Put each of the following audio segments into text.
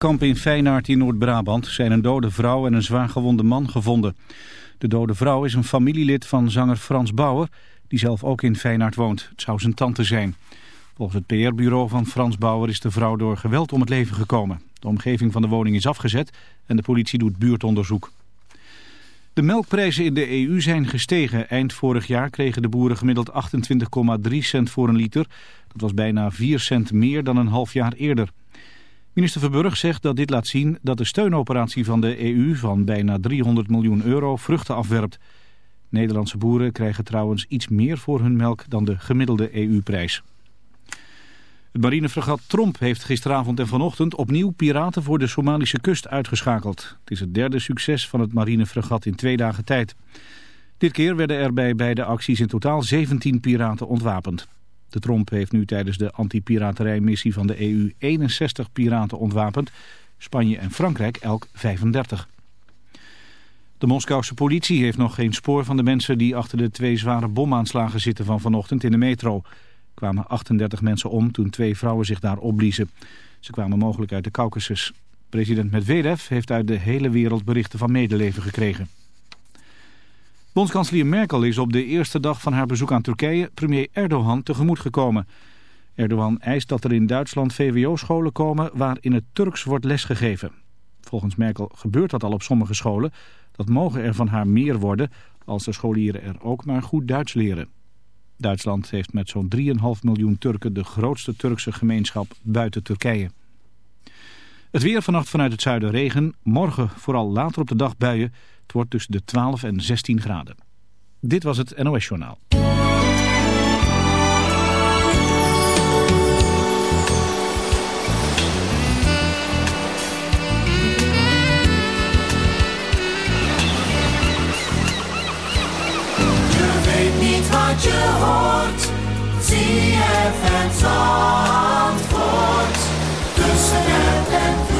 kamp in Feyenaard in Noord-Brabant zijn een dode vrouw en een zwaargewonde man gevonden. De dode vrouw is een familielid van zanger Frans Bauer, die zelf ook in Feyenaard woont. Het zou zijn tante zijn. Volgens het PR-bureau van Frans Bauer is de vrouw door geweld om het leven gekomen. De omgeving van de woning is afgezet en de politie doet buurtonderzoek. De melkprijzen in de EU zijn gestegen. Eind vorig jaar kregen de boeren gemiddeld 28,3 cent voor een liter. Dat was bijna 4 cent meer dan een half jaar eerder. Minister Verburg zegt dat dit laat zien dat de steunoperatie van de EU van bijna 300 miljoen euro vruchten afwerpt. Nederlandse boeren krijgen trouwens iets meer voor hun melk dan de gemiddelde EU-prijs. Het marinefregat Tromp heeft gisteravond en vanochtend opnieuw piraten voor de Somalische kust uitgeschakeld. Het is het derde succes van het marinefregat in twee dagen tijd. Dit keer werden er bij beide acties in totaal 17 piraten ontwapend. De Tromp heeft nu tijdens de anti-piraterijmissie van de EU 61 piraten ontwapend. Spanje en Frankrijk elk 35. De Moskouse politie heeft nog geen spoor van de mensen die achter de twee zware bomaanslagen zitten van vanochtend in de metro. Er kwamen 38 mensen om toen twee vrouwen zich daar opbliezen. Ze kwamen mogelijk uit de Caucasus. President Medvedev heeft uit de hele wereld berichten van medeleven gekregen. Bondskanselier Merkel is op de eerste dag van haar bezoek aan Turkije premier Erdogan tegemoet gekomen. Erdogan eist dat er in Duitsland VWO-scholen komen waar in het Turks wordt lesgegeven. Volgens Merkel gebeurt dat al op sommige scholen. Dat mogen er van haar meer worden als de scholieren er ook maar goed Duits leren. Duitsland heeft met zo'n 3,5 miljoen Turken de grootste Turkse gemeenschap buiten Turkije. Het weer vannacht vanuit het zuiden regen, morgen vooral later op de dag buien... Het wordt tussen de 12 en 16 graden. Dit was het NOS Journaal. Wat je hoort. Het en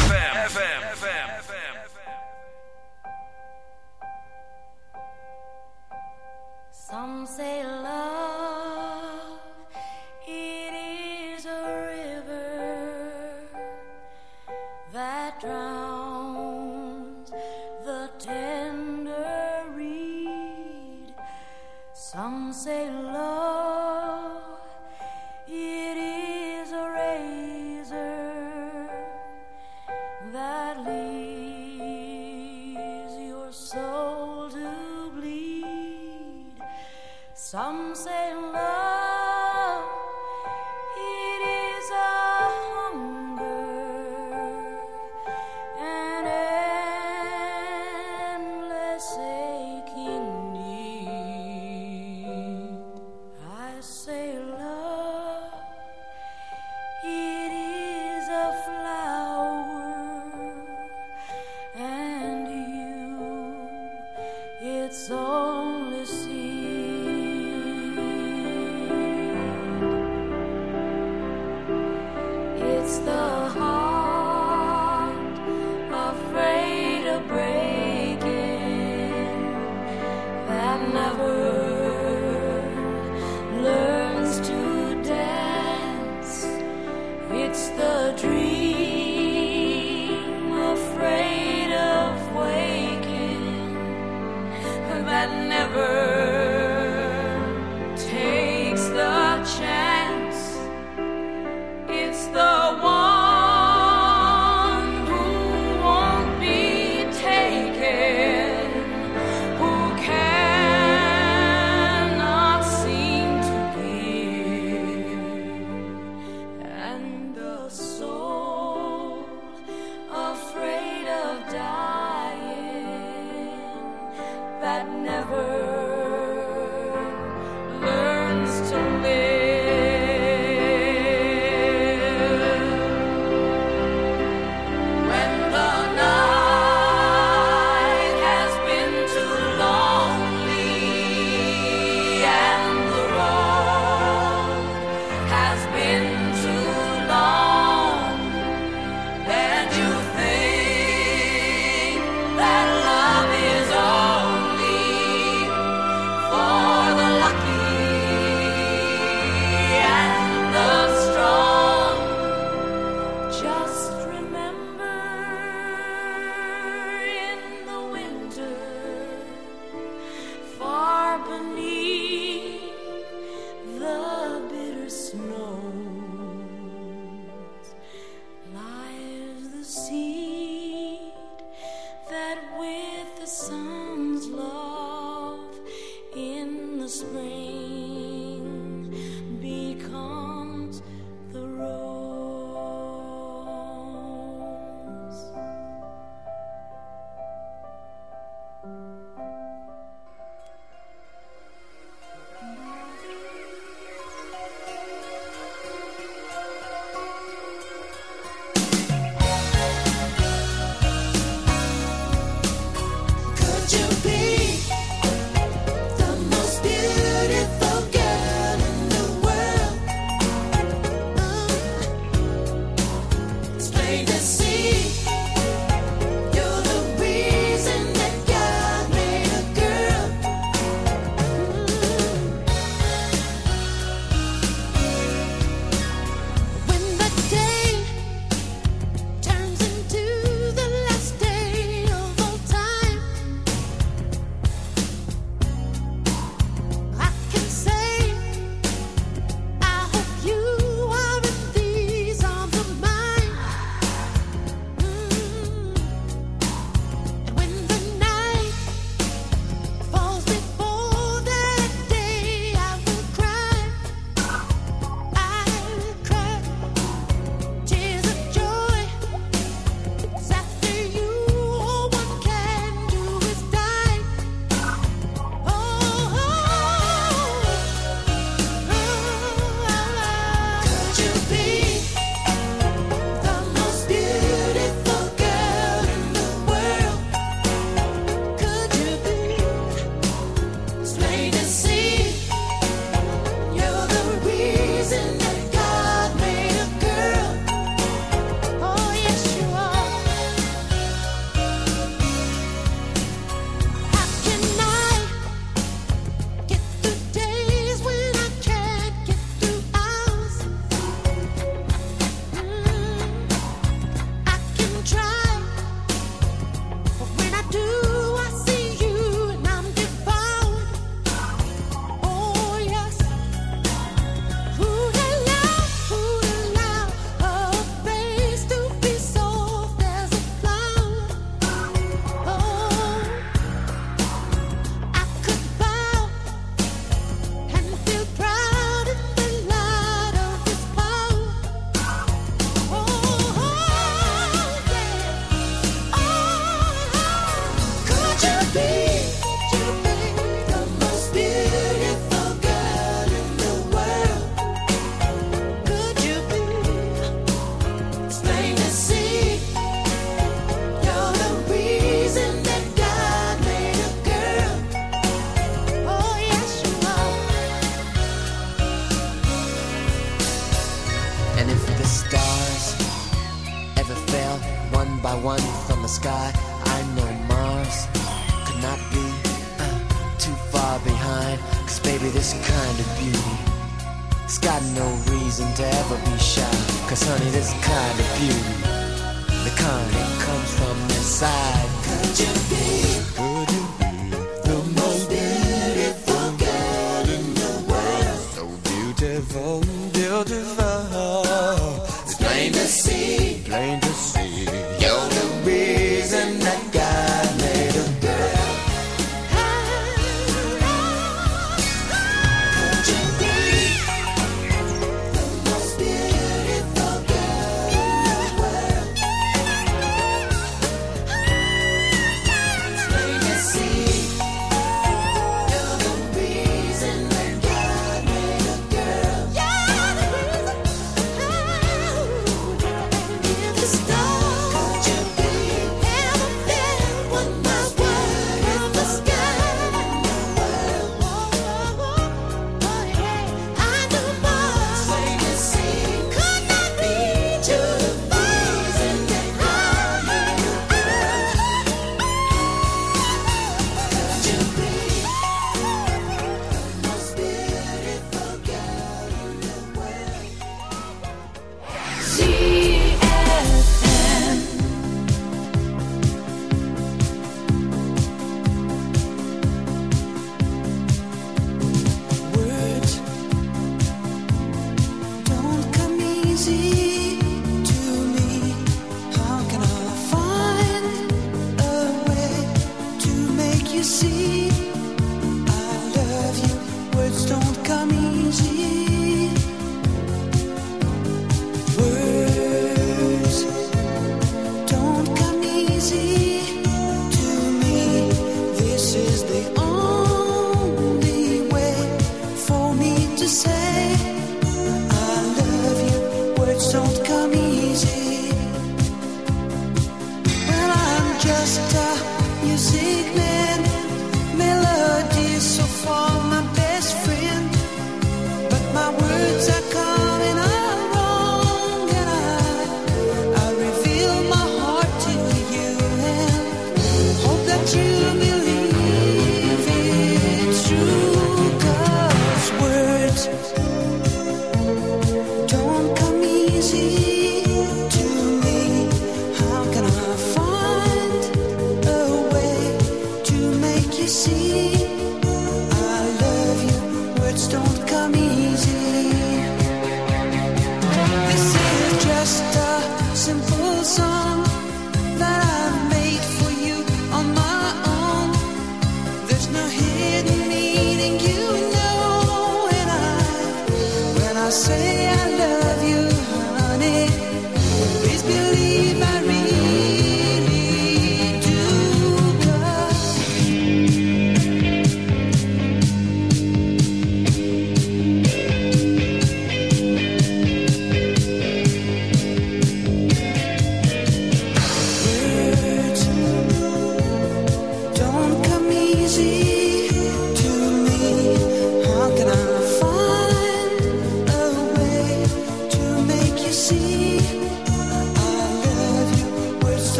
Some say love. Honey, this kind of beauty,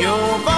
有风。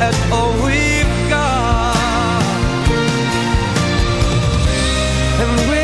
at all we've got. And with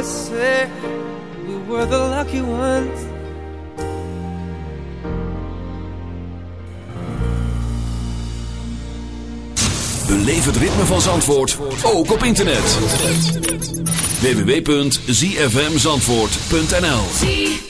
always say we were the lucky ones. Beleef het ritme van Zandvoort ook op internet. www.zfmzandvoort.nl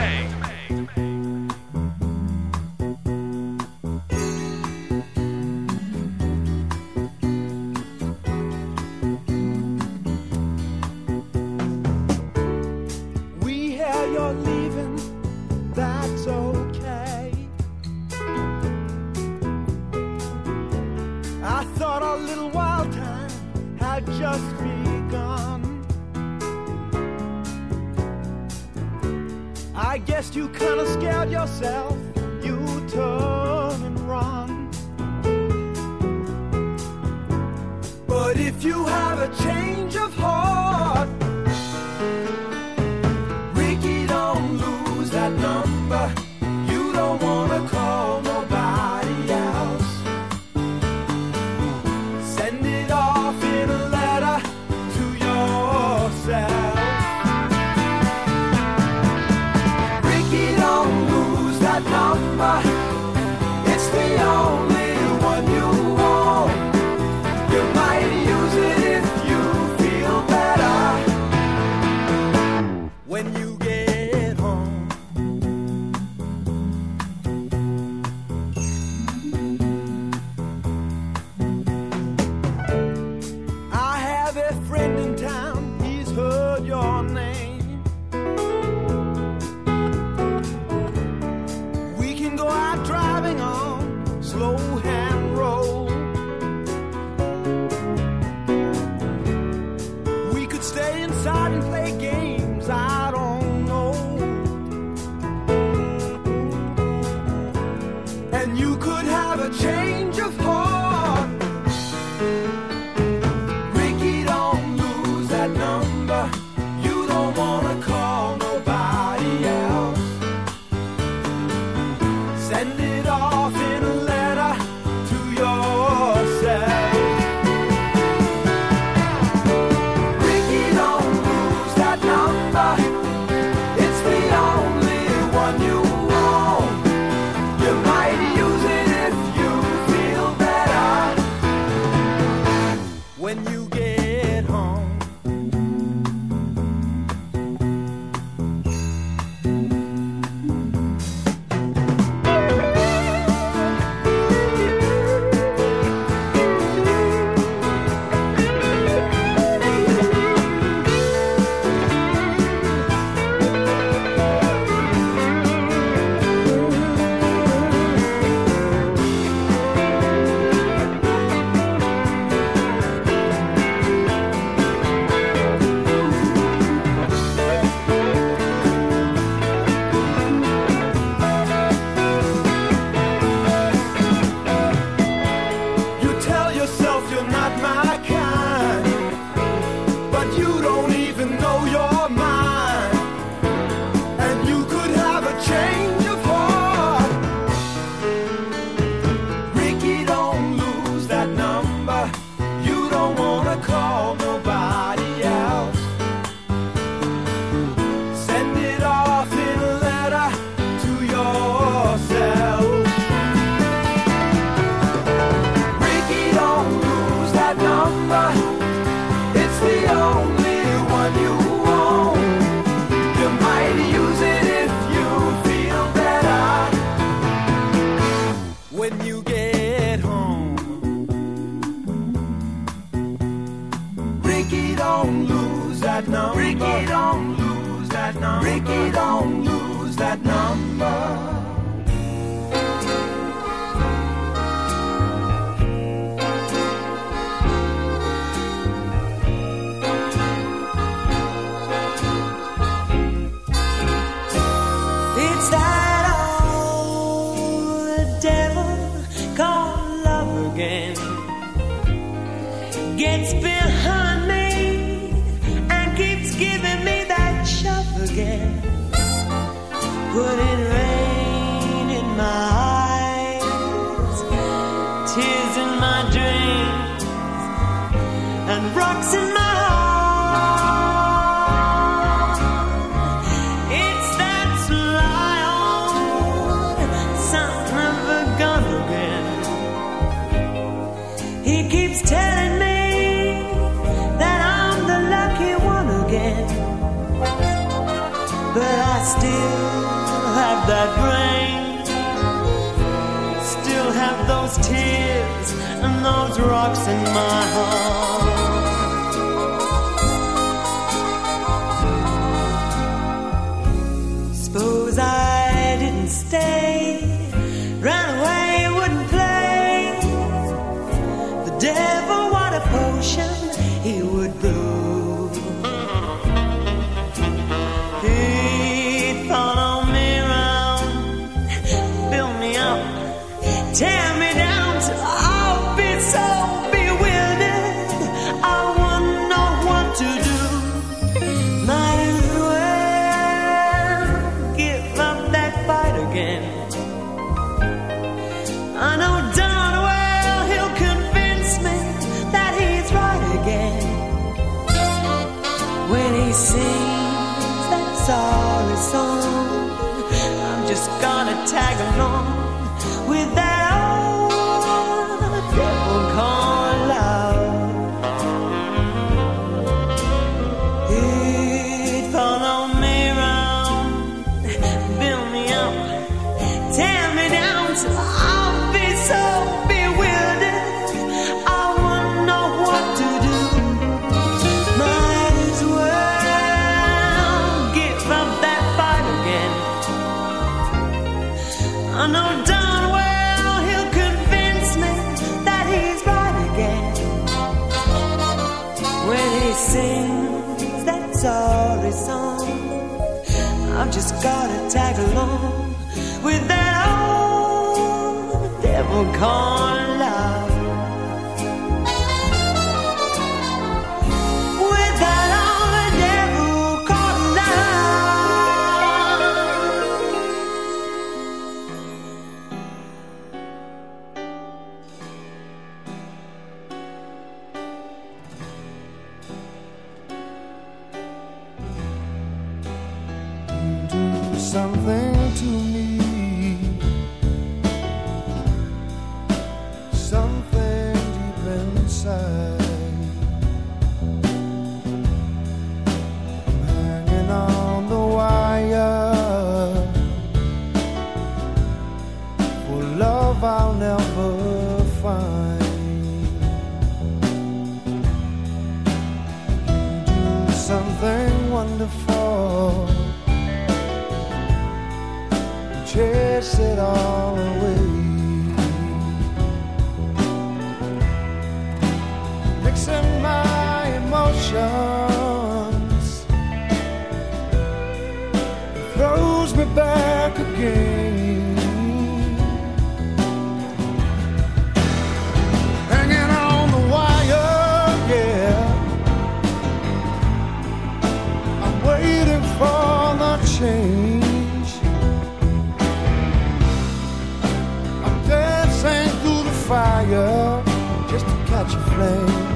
tears in my dreams, and rocks in my rocks in my heart. such a flame.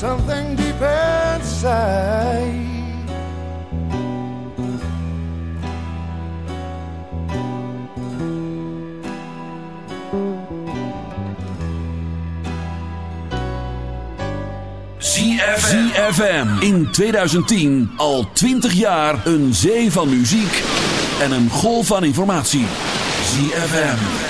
something deep inside. ZFM in 2010 al 20 jaar een zee van muziek en een golf van informatie. ZFM.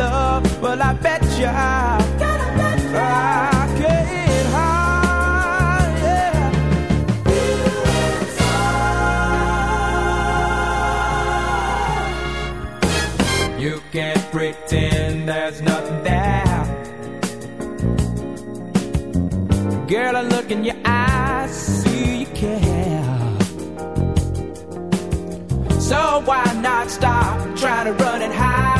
love, well, I bet you I, I can't hide. Yeah. You can't pretend there's nothing there. Girl, I look in your eyes, see you care. So why not stop trying to run and hide?